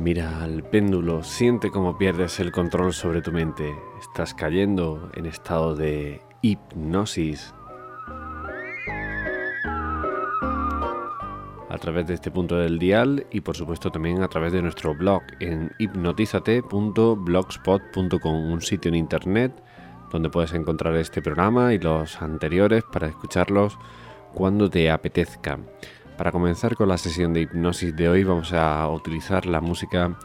Mira al péndulo, siente cómo pierdes el control sobre tu mente. Estás cayendo en estado de hipnosis. A través de este punto del dial y por supuesto también a través de nuestro blog en hipnotizate.blogspot.com, un sitio en internet donde puedes encontrar este programa y los anteriores para escucharlos cuando te apetezca. Para comenzar con la sesión de hipnosis de hoy vamos a utilizar la música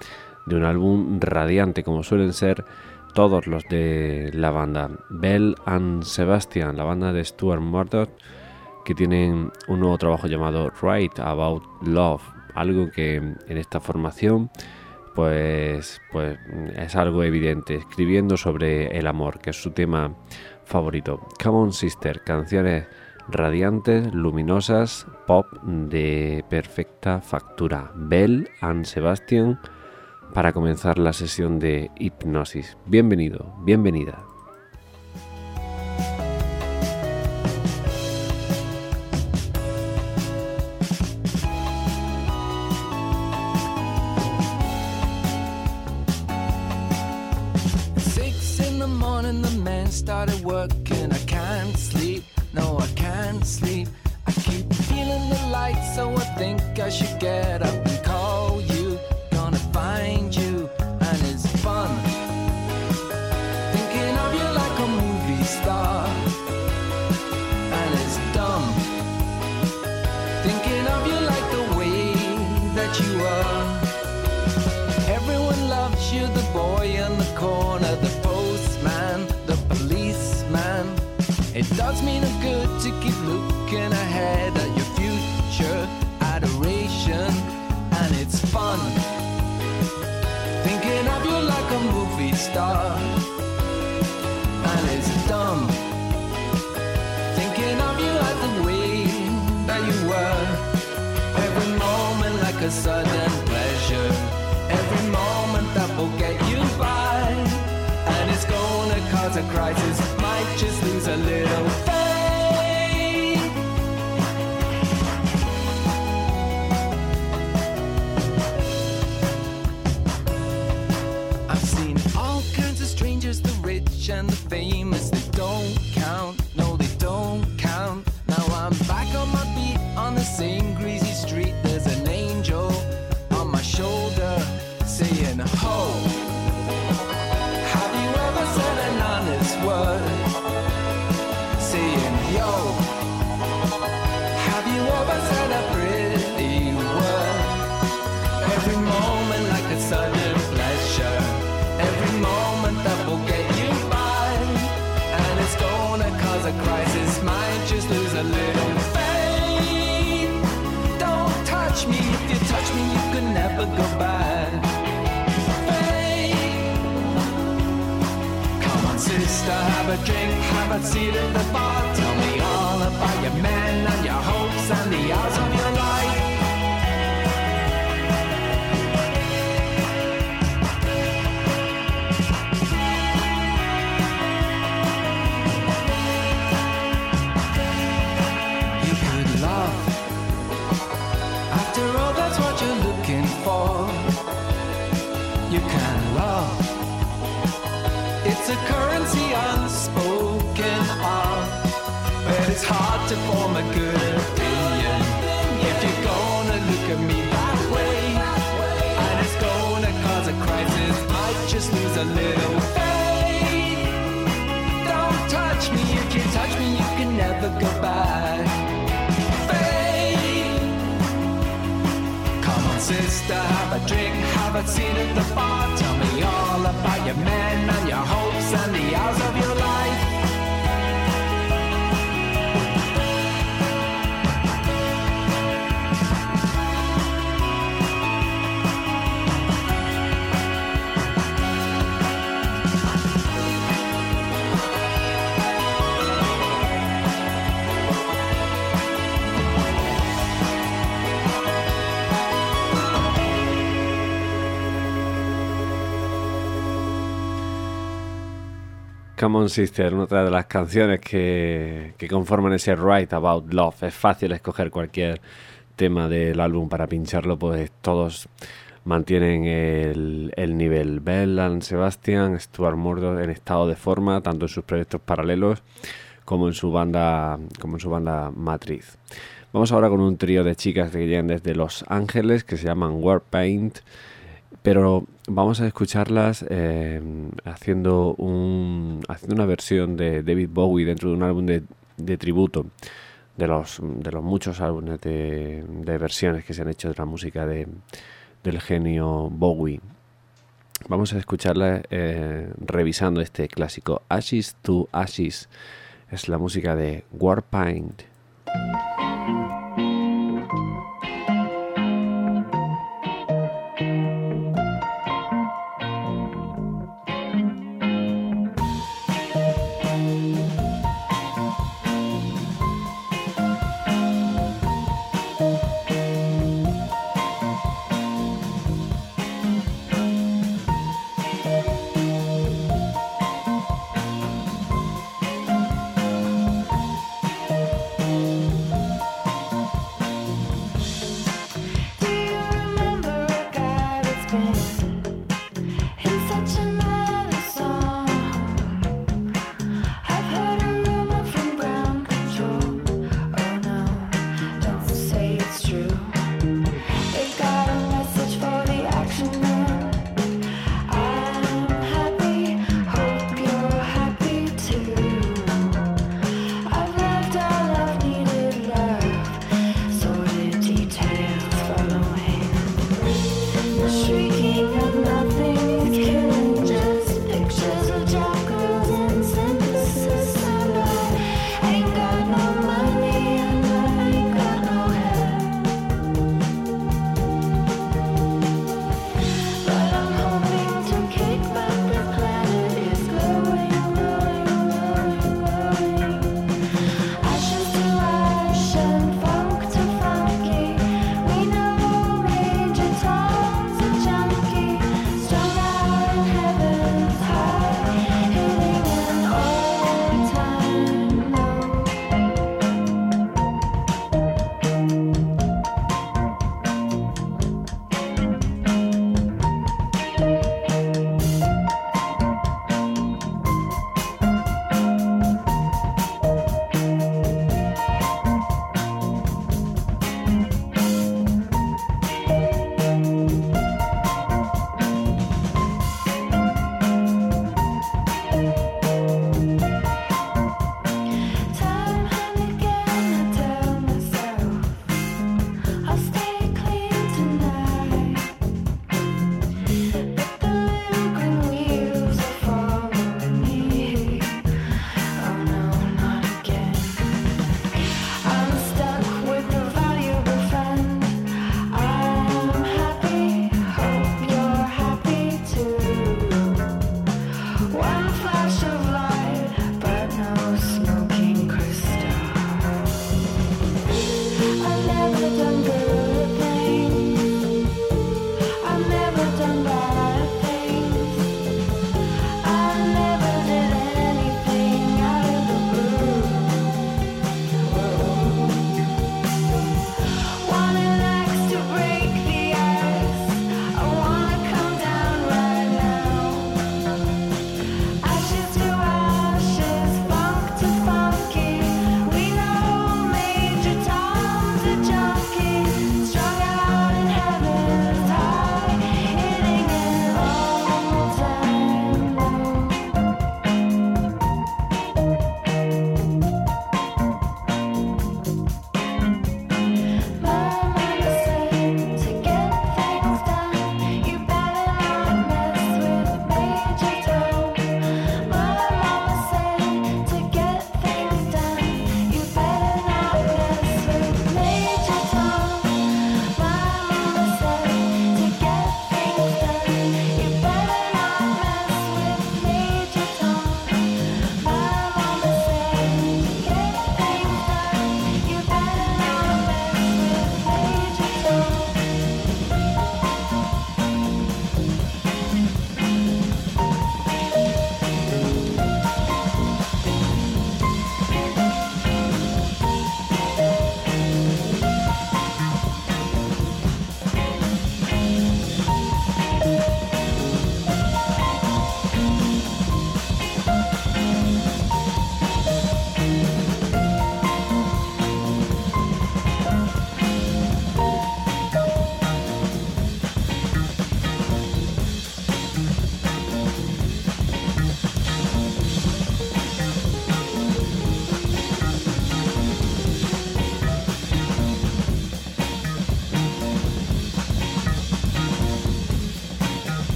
de un álbum radiante como suelen ser todos los de la banda Bell and Sebastian, la banda de Stuart Murdoch, que tienen un nuevo trabajo llamado Write About Love, algo que en esta formación pues, pues es algo evidente, escribiendo sobre el amor, que es su tema favorito. Come on Sister, canciones radiantes, luminosas, pop de perfecta factura. Bell and Sebastian para comenzar la sesión de hipnosis. Bienvenido, bienvenida. Sleep. I keep feeling the light, so I think I should get up and call you. Gonna find you, and it's fun. Thinking of you like a movie star, and it's dumb. Thinking of you like the way that you are. Everyone loves you, the boy in the corner, the postman, the policeman. It does me no seat at the bar. Tell me all about your men drink, have a seat at the bar. Tell me all about your men and your hopes and the hours of your Come on otra de las canciones que, conforman ese Write About Love. Es fácil escoger cualquier tema del álbum para pincharlo, pues todos mantienen el, el nivel. Bellan, Sebastian, Stuart Murdoch en estado de forma, tanto en sus proyectos paralelos como en su banda, como en su banda matriz. Vamos ahora con un trío de chicas que llegan desde Los Ángeles que se llaman Warpaint, pero vamos a escucharlas eh, haciendo, un, haciendo una versión de David Bowie dentro de un álbum de, tributo de los, de los muchos álbumes de, de versiones que se han hecho de la música de, del genio Bowie. Vamos a escucharla eh, revisando este clásico Ashes to Ashes. Es la música de Warpaint.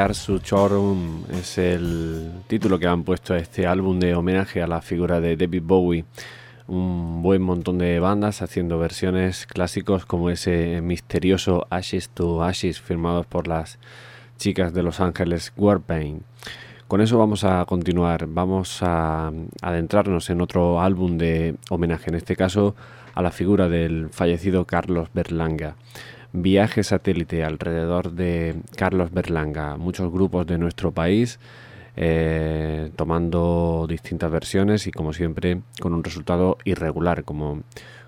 We Are Suchorum es el título que han puesto a este álbum de homenaje a la figura de David Bowie. Un buen montón de bandas haciendo versiones clásicos como ese misterioso Ashes to Ashes firmados por las chicas de Los Ángeles Warpaint. Con eso vamos a continuar, vamos a adentrarnos en otro álbum de homenaje, en este caso a la figura del fallecido Carlos Berlanga viaje satélite alrededor de Carlos Berlanga, muchos grupos de nuestro país, eh, tomando distintas versiones y como siempre con un resultado irregular, como,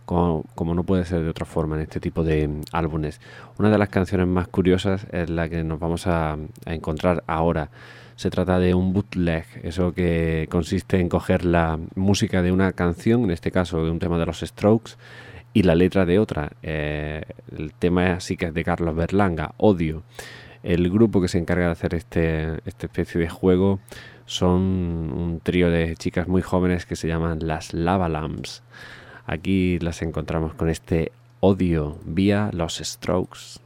como, no puede ser de otra forma en este tipo de álbumes. Una de las canciones más curiosas es la que nos vamos a, a encontrar ahora. Se trata de un bootleg, eso que consiste en coger la música de una canción, en este caso de un tema de los Strokes, y la letra de otra. Eh, el tema sí que es de Carlos Berlanga, Odio. El grupo que se encarga de hacer este, esta especie de juego son un trío de chicas muy jóvenes que se llaman las Lava Lamps. Aquí las encontramos con este odio vía los Strokes.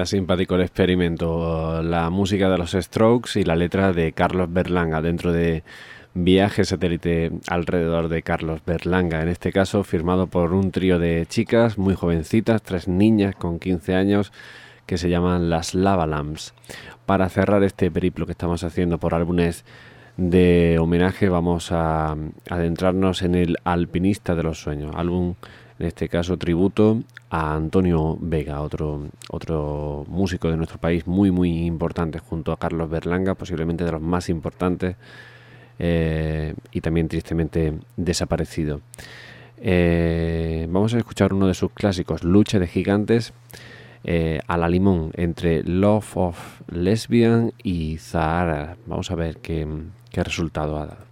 Queda simpático el experimento. La música de los Strokes y la letra de Carlos Berlanga dentro de Viaje Satélite alrededor de Carlos Berlanga. En este caso, firmado por un trío de chicas muy jovencitas, tres niñas con 15 años que se llaman las Lava Lamps. Para cerrar este periplo que estamos haciendo por álbumes de homenaje, vamos a adentrarnos en el Alpinista de los Sueños, álbum en este caso tributo a Antonio Vega, otro, otro músico de nuestro país muy muy importante junto a Carlos Berlanga, posiblemente de los más importantes eh, y también tristemente desaparecido. Eh, vamos a escuchar uno de sus clásicos, Lucha de Gigantes, eh, a la limón entre Love of Lesbian y Zahara. Vamos a ver qué, qué resultado ha dado.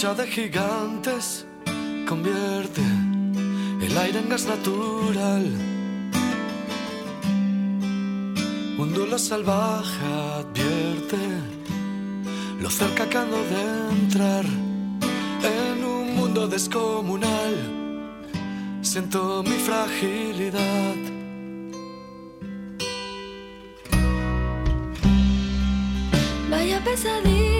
Lucha de gigantes convierte el aire en gas natural. Un duelo salvaje advierte lo cerca que ando de entrar en un mundo descomunal. Siento mi fragilidad. Vaya pesadilla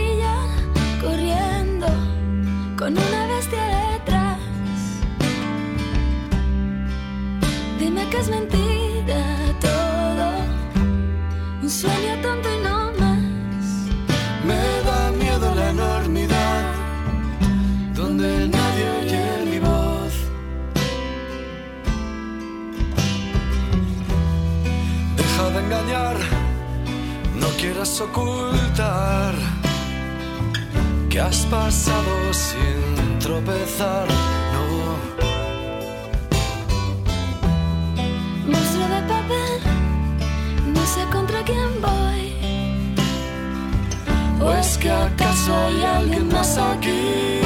con una bestia detrás. Dime que es mentira todo, un sueño tonto y no más. Me da miedo la enormidad, donde nadie oye mi voz. Deja de engañar, no quieras ocultar que has pasado sin tropezar. No, Monstruo de papel, no sé contra quién voy. ¿o es que acaso hay alguien más aquí?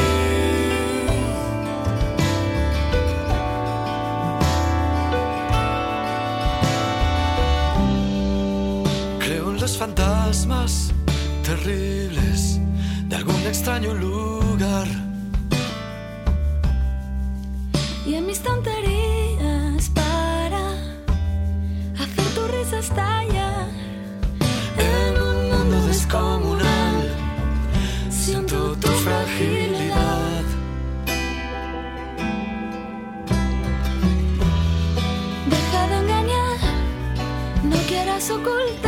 Creo en los fantasmas terribles algún extraño lugar. Y en mis tonterías para hacer tu risa estallar. En un mundo descomunal siento tu fragilidad. Deja de engañar, no quieras ocultar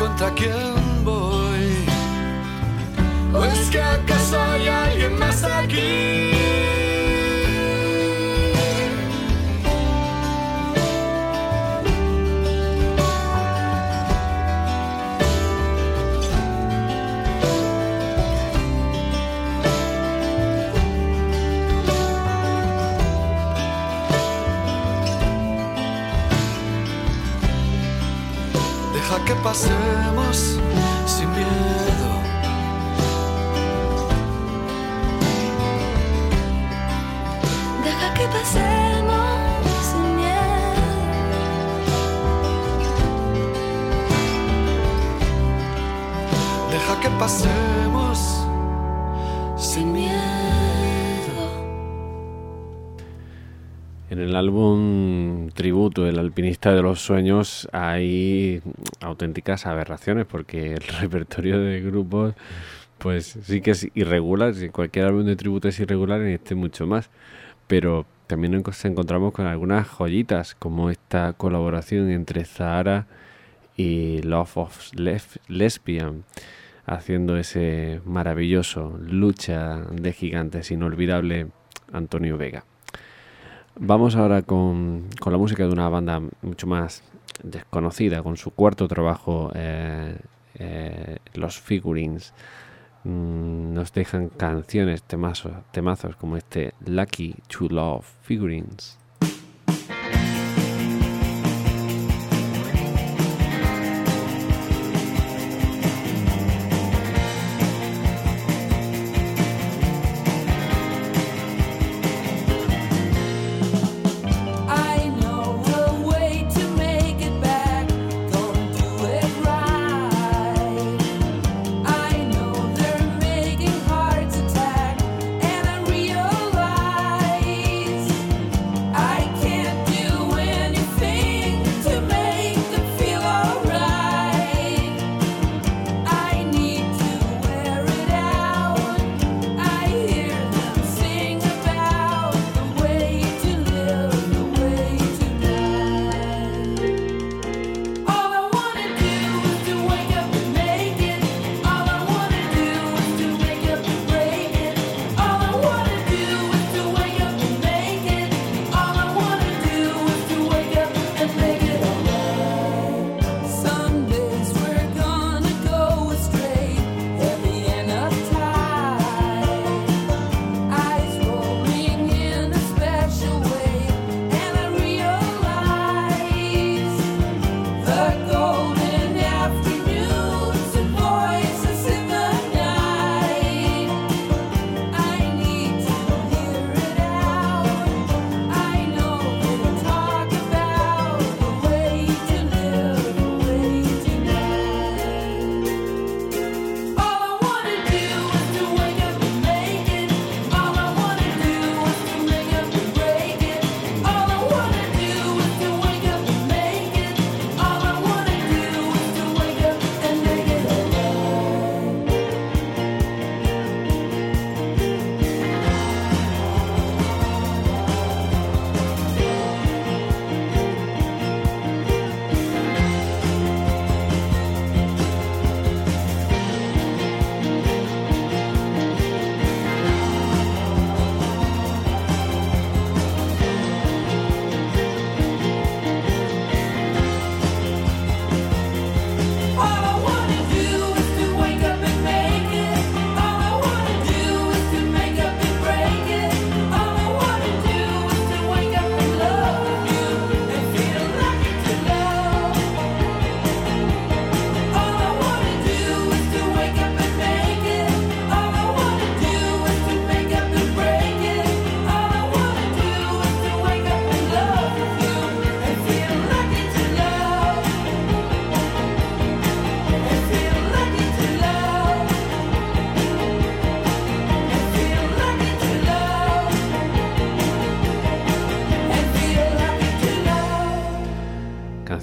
contra quién voy. ¿O es que acaso hay alguien más aquí? Que pasemos sin miedo. Deja que pasemos sin miedo. Deja que pasemos sin miedo. En el álbum tributo El alpinista de los sueños hay auténticas aberraciones porque el repertorio de grupos pues sí que es irregular, si cualquier álbum de tributo es irregular en este mucho más, pero también nos encontramos con algunas joyitas como esta colaboración entre Zahara y Love of Lesbian haciendo ese maravilloso lucha de gigantes inolvidable Antonio Vega. Vamos ahora con, con la música de una banda mucho más desconocida, con su cuarto trabajo, eh, eh, Los Figurines. Mm, nos dejan canciones, temazos, temazos como este Lucky to Love Figurines.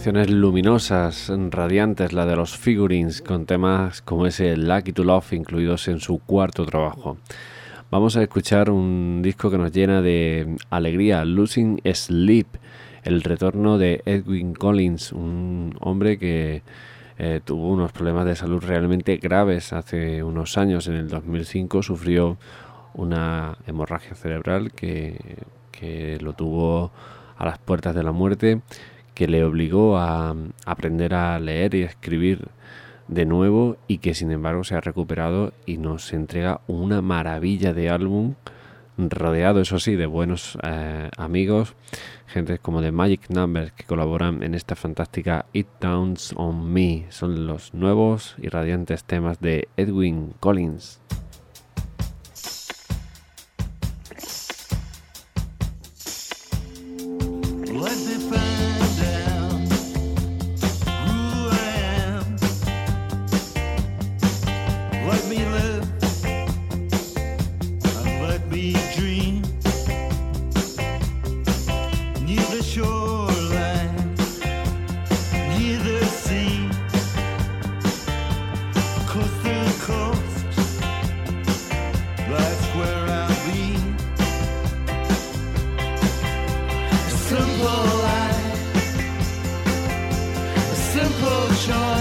Canciones luminosas, radiantes, la de los figurines, con temas como ese Lucky to Love incluidos en su cuarto trabajo. Vamos a escuchar un disco que nos llena de alegría, Losing Sleep, el retorno de Edwin Collins, un hombre que eh, tuvo unos problemas de salud realmente graves hace unos años. En el 2005 sufrió una hemorragia cerebral que, que lo tuvo a las puertas de la muerte, que le obligó a aprender a leer y escribir de nuevo y que sin embargo se ha recuperado y nos entrega una maravilla de álbum rodeado eso sí de buenos eh, amigos gente como de Magic Numbers que colaboran en esta fantástica It Downs on Me. Son los nuevos y radiantes temas de Edwin Collins simple life, a simple choice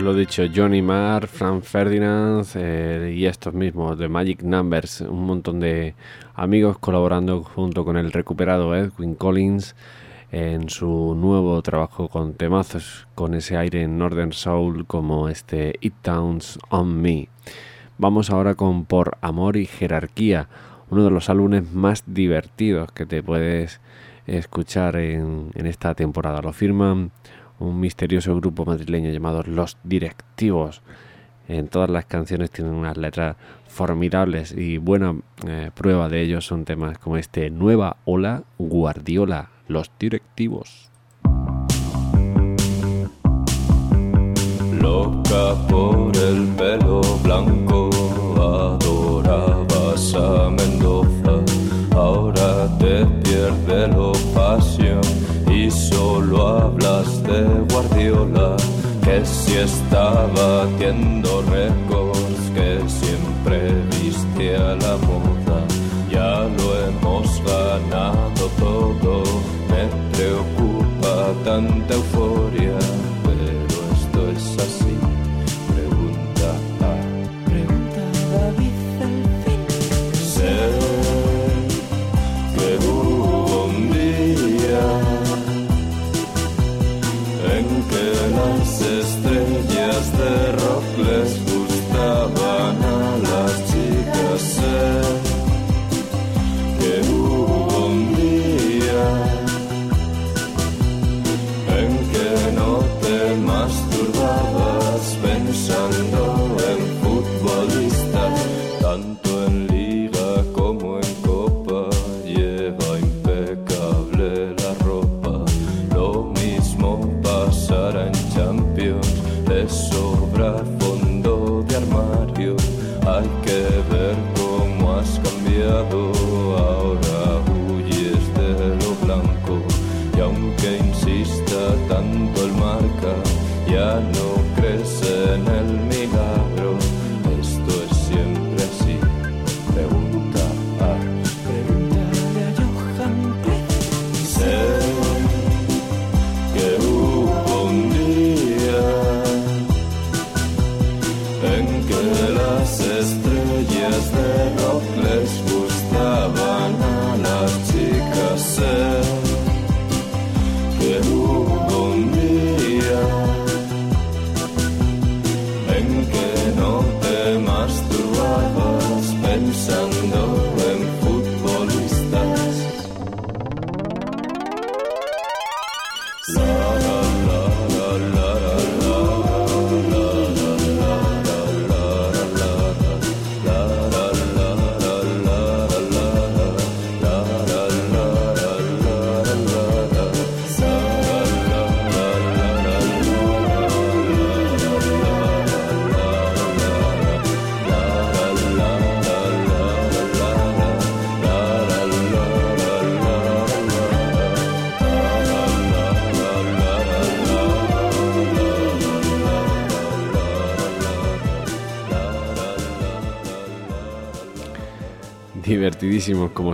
Pues lo dicho, Johnny Marr, Frank Ferdinand eh, y estos mismos de Magic Numbers, un montón de amigos colaborando junto con el recuperado Edwin Collins en su nuevo trabajo con temazos, con ese aire en Northern Soul como este It Towns on Me. Vamos ahora con Por Amor y Jerarquía, uno de los álbumes más divertidos que te puedes escuchar en, en esta temporada. Lo firman un misterioso grupo madrileño llamado Los Directivos. En todas las canciones tienen unas letras formidables y buena eh, prueba de ello son temas como este Nueva Ola Guardiola, Los Directivos. Loca por el pelo blanco, adorabas a Mendoza. Ahora te pierde y solo hablas de Guardiola. Que si está batiendo récords, que siempre viste a la moda. Ya lo hemos ganado todo, me preocupa tanta euforia,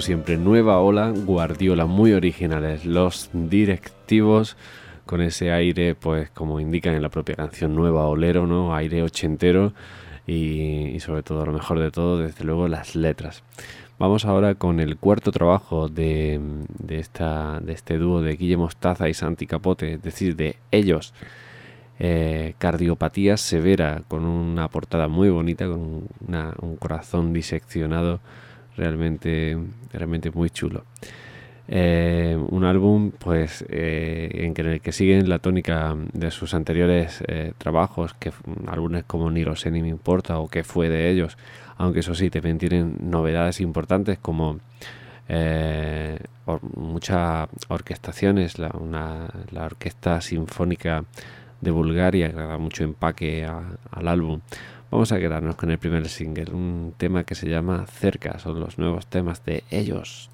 siempre. Nueva ola, Guardiola, muy originales. Los directivos con ese aire, pues como indican en la propia canción, nueva olero, ¿no? Aire ochentero y, sobre todo, lo mejor de todo, desde luego, las letras. Vamos ahora con el cuarto trabajo de, de esta, de este dúo de Guille Mostaza y Santi Capote, es decir, de ellos. Eh, cardiopatía severa, con una portada muy bonita, con un corazón diseccionado realmente, realmente muy chulo. Eh, un álbum pues eh, en, el que siguen la tónica de sus anteriores eh, trabajos, que álbumes como Ni lo sé ni me importa o que fue de ellos, aunque eso sí, también tienen novedades importantes como or- muchas orquestaciones, la, la Orquesta Sinfónica de Bulgaria, que da mucho empaque al álbum. Vamos a quedarnos con el primer single, un tema que se llama Cerca, son los nuevos temas de ellos.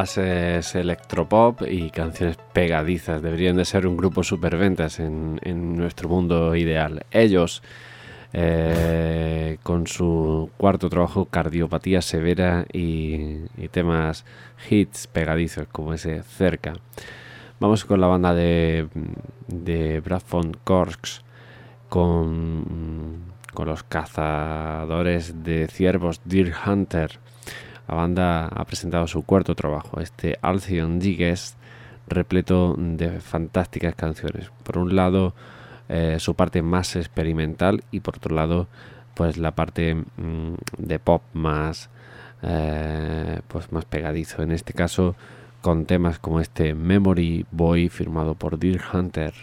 Bases electropop y canciones pegadizas. Deberían de ser un grupo superventas en, en nuestro mundo ideal. Ellos, eh, con su cuarto trabajo, Cardiopatía Severa y, y temas hits pegadizos como ese Cerca. Vamos con la banda de, de Bradford Corks con, con los cazadores de ciervos Deer Hunter. La banda ha presentado su cuarto trabajo, este Alcyon Digest, repleto de fantásticas canciones. Por un lado, eh, su parte más experimental y por otro lado, pues la parte mm, de pop más, eh, pues más pegadizo. En este caso, con temas como este Memory Boy firmado por Deer Hunter.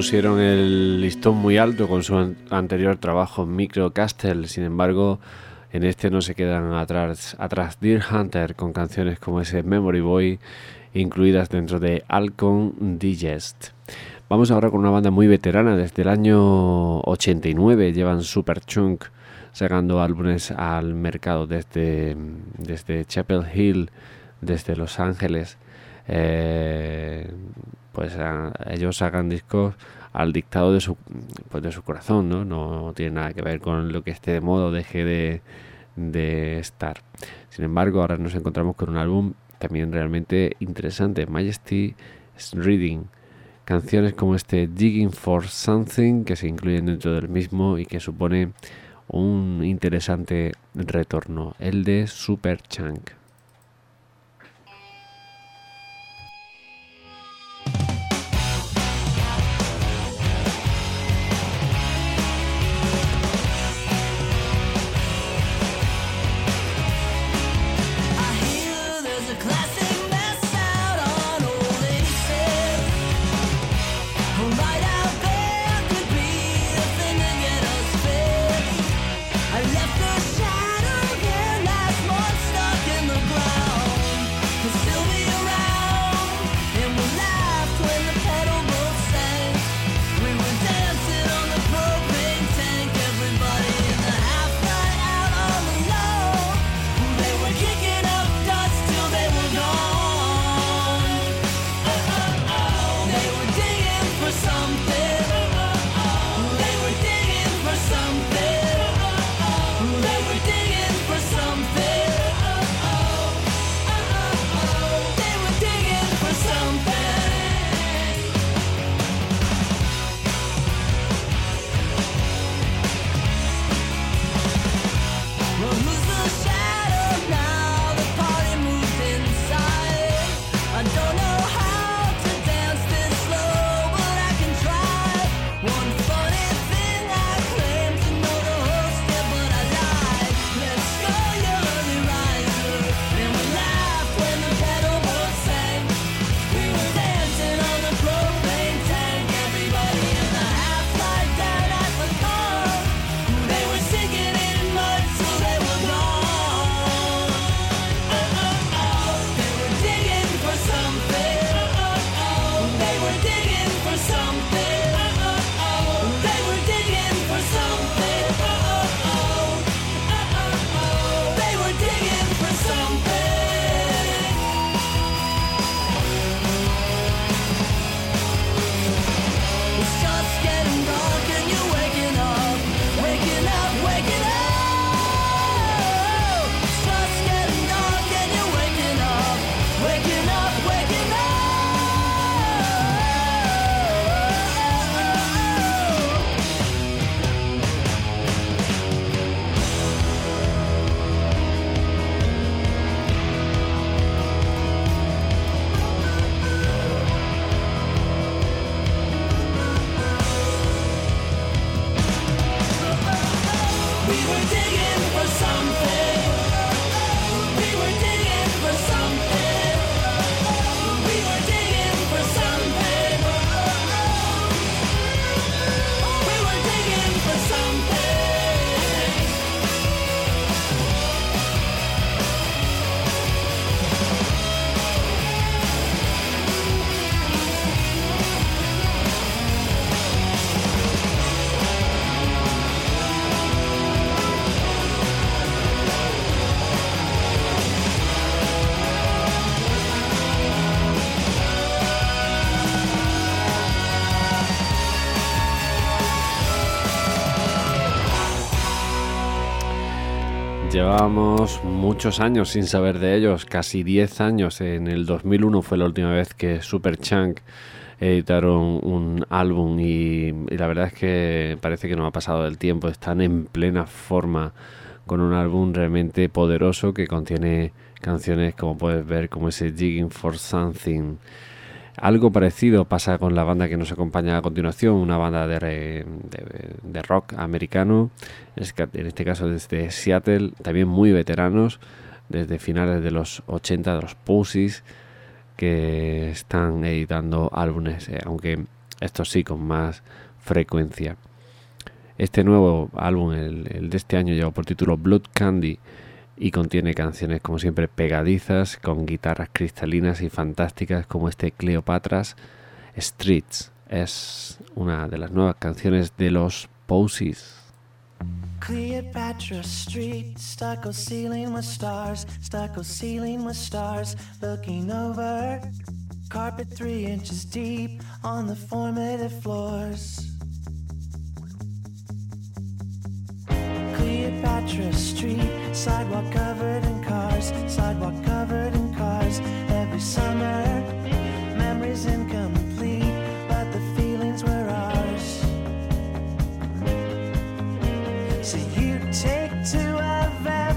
Pusieron el listón muy alto con su an- anterior trabajo Microcastle, sin embargo, en este no se quedan atrás, atrás Deer Hunter con canciones como ese Memory Boy incluidas dentro de Alcon Digest. Vamos ahora con una banda muy veterana, desde el año 89 llevan Super Chunk sacando álbumes al mercado desde, desde Chapel Hill, desde Los Ángeles. Eh, pues a- ellos sacan discos al dictado de su, pues de su corazón, ¿no? No tiene nada que ver con lo que esté de moda deje de, de estar. Sin embargo, ahora nos encontramos con un álbum también realmente interesante, Majesty Reading. Canciones como este Digging for Something que se incluyen dentro del mismo y que supone un interesante retorno, el de Super Chunk. Llevábamos muchos años sin saber de ellos, casi 10 años. En el 2001 fue la última vez que Superchunk editaron un álbum y, y la verdad es que parece que no ha pasado del tiempo. Están en plena forma con un álbum realmente poderoso que contiene canciones como puedes ver como ese Jigging for Something. Algo parecido pasa con la banda que nos acompaña a continuación, una banda de, de- rock americano, es que en este caso desde Seattle, también muy veteranos, desde finales de los 80, de los Posies, que están editando álbumes, eh, aunque estos sí con más frecuencia. Este nuevo álbum, el de este año, lleva por título Blood Candy y contiene canciones como siempre pegadizas, con guitarras cristalinas y fantásticas como este Cleopatras Streets. Es una de las nuevas canciones de los Posies. Cleopatra Street, stucco ceiling with stars, stucco ceiling with stars, looking over. Carpet three inches deep on the formative floors. Street, sidewalk covered in cars, sidewalk covered in cars. Every summer, memories incomplete, but the feelings were ours. So you take to of everything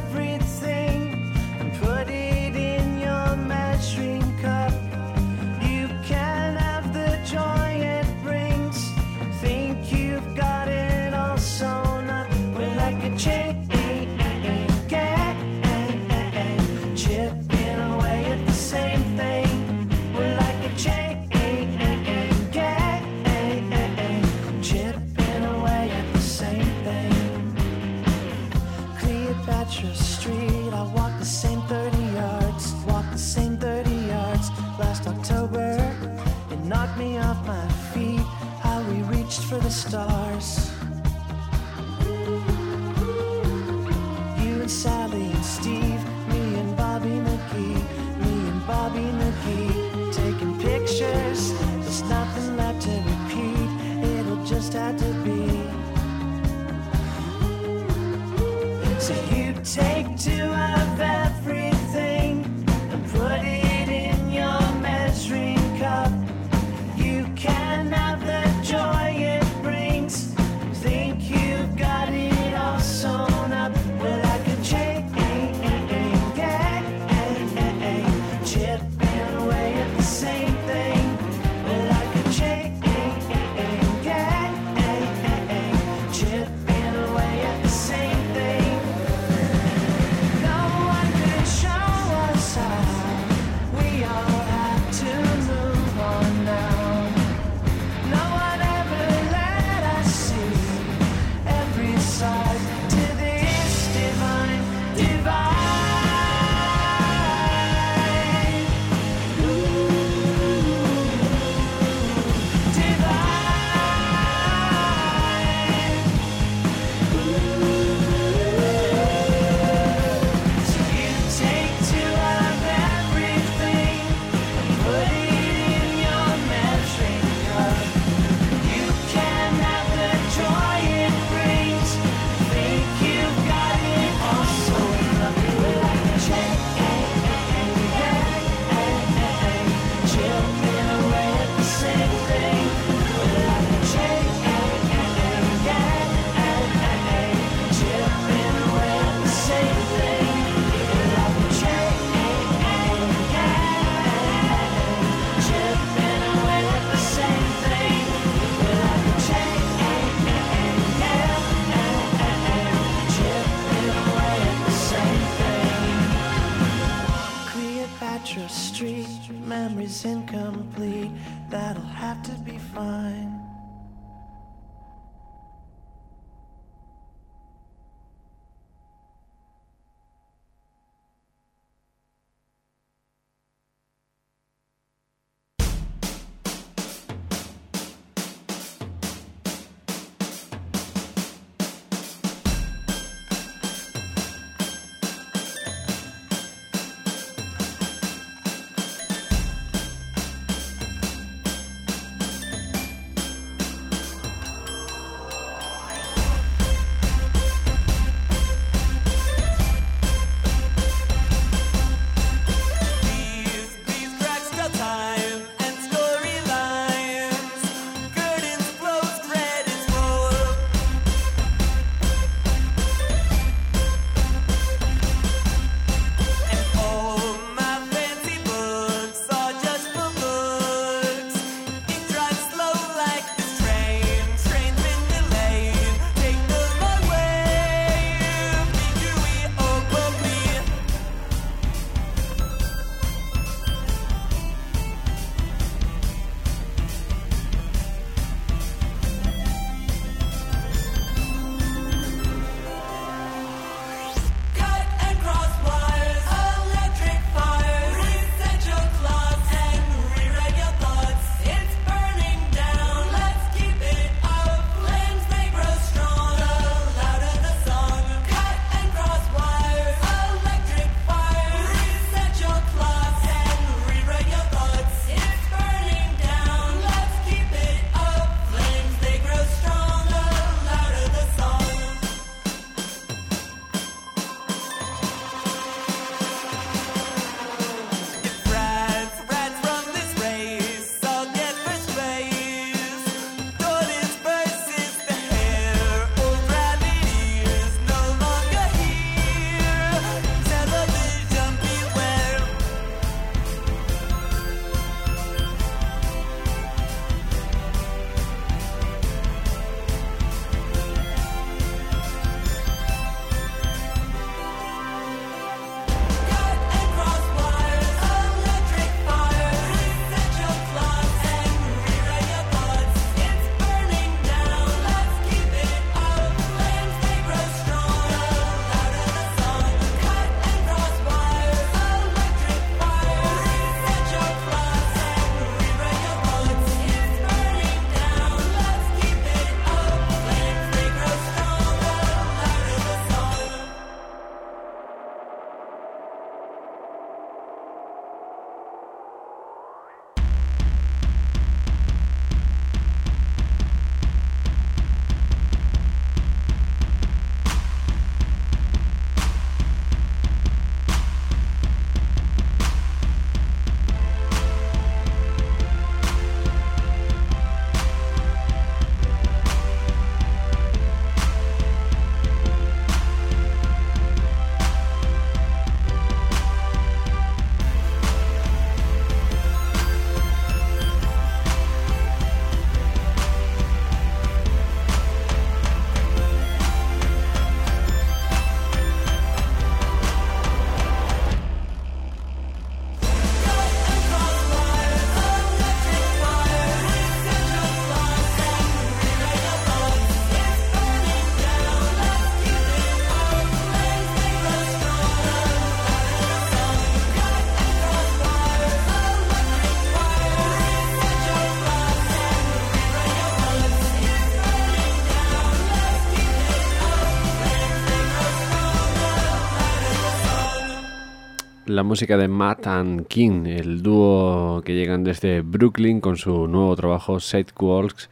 la música de Matt and King, el dúo que llegan desde Brooklyn con su nuevo trabajo Set Walks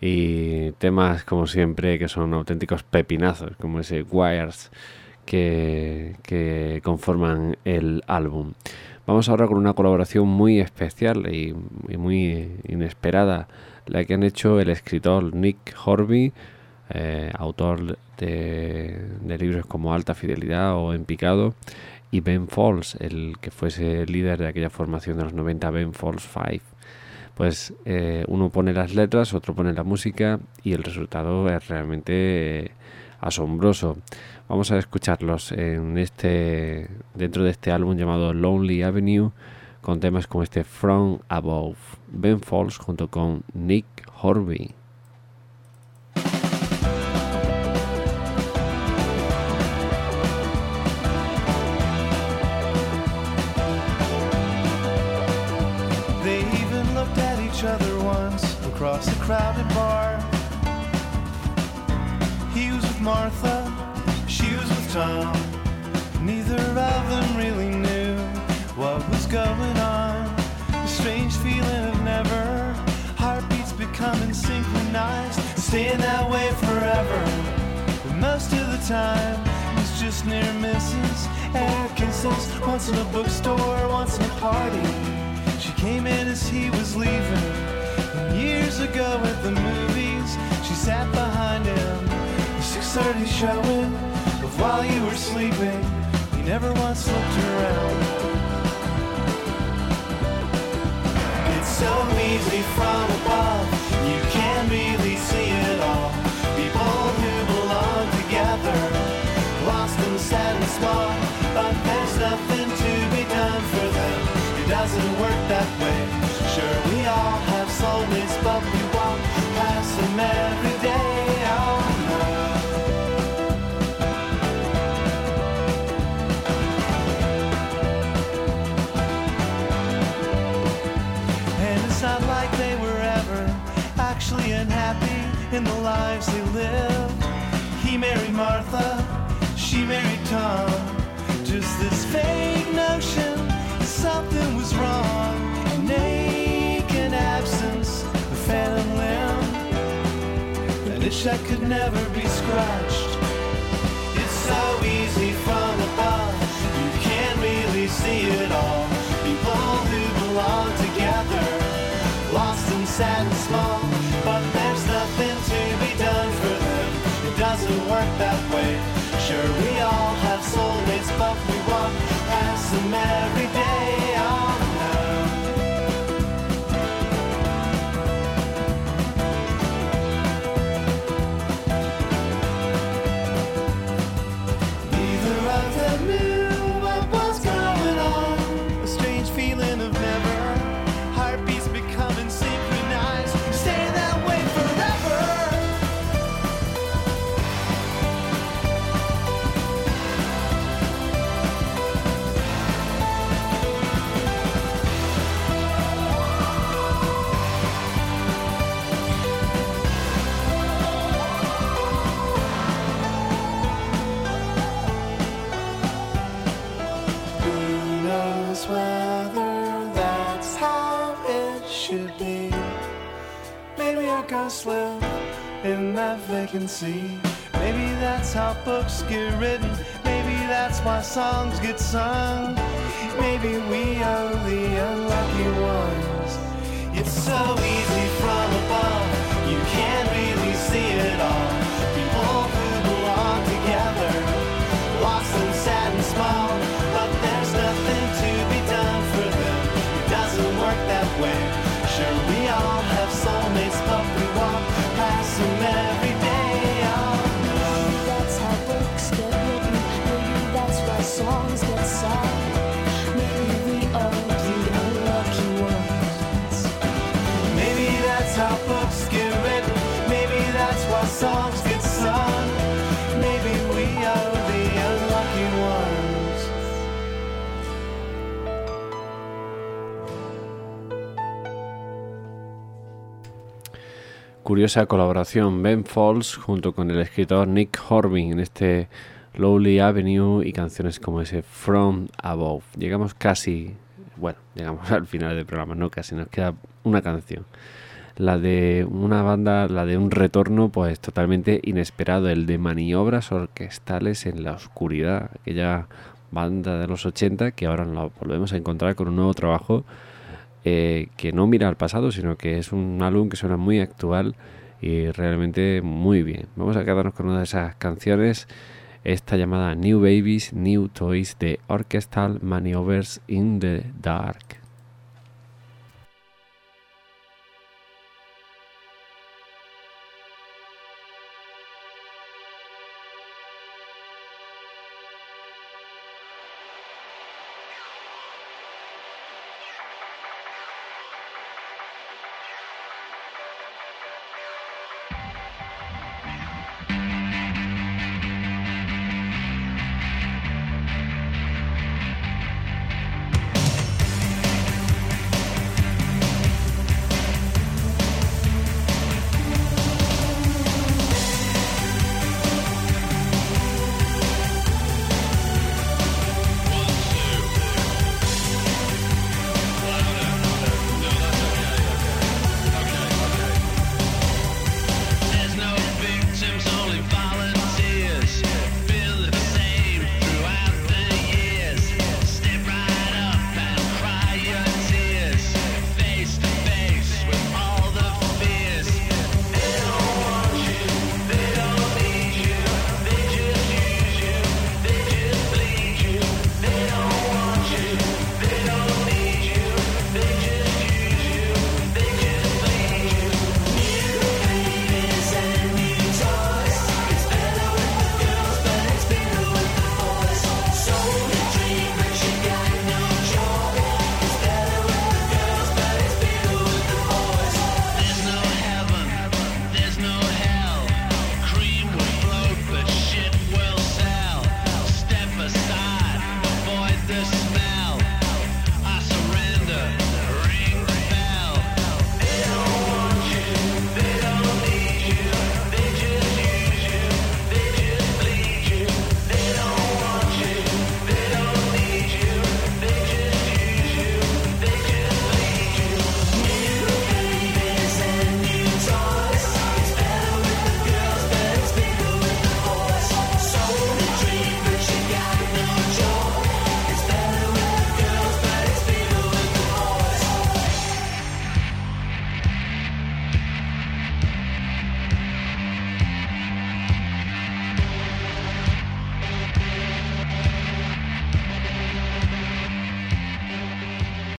y temas como siempre que son auténticos pepinazos, como ese Wires que, que conforman el álbum. Vamos ahora con una colaboración muy especial y, muy inesperada, la que han hecho el escritor Nick Horby, eh, autor de, de libros como Alta Fidelidad o En Picado, y Ben Folds, el que fuese líder de aquella formación de los 90, Ben Folds 5. Pues eh, uno pone las letras, otro pone la música y el resultado es realmente eh, asombroso. Vamos a escucharlos en este dentro de este álbum llamado Lonely Avenue con temas como este From Above, Ben Folds junto con Nick Horby. Staying that way forever. But most of the time, it was just near misses, kisses, once in a bookstore, once in a party. She came in as he was leaving. And years ago at the movies, she sat behind him. The 6:30 showing of while you were sleeping. He never once looked around. It's so easy from above. But there's nothing to be done for them. It doesn't work that way. Sure, we all have soulmates, but that could never be scratched. It's so easy from above. You can't really see it all. People who belong together, lost and sad and small. But there's nothing to be done for them. It doesn't work that way. Sure, we all have soulmates, but we walk past them every Our ghosts live in that vacancy. Maybe that's how books get written. Maybe that's why songs get sung. Maybe we are the unlucky ones. It's so easy from above. Curiosa colaboración Ben Folds junto con el escritor Nick Horby en este Lowly Avenue y canciones como ese From Above. Llegamos casi, bueno, llegamos al final del programa, no casi, nos queda una canción. La de una banda, la de un retorno, pues totalmente inesperado, el de maniobras orquestales en la oscuridad, aquella banda de los 80 que ahora nos volvemos a encontrar con un nuevo trabajo eh, que no mira al pasado, sino que es un álbum que suena muy actual y realmente muy bien. Vamos a quedarnos con una de esas canciones, esta llamada New Babies, New Toys de Orchestral Maneuvers in the Dark.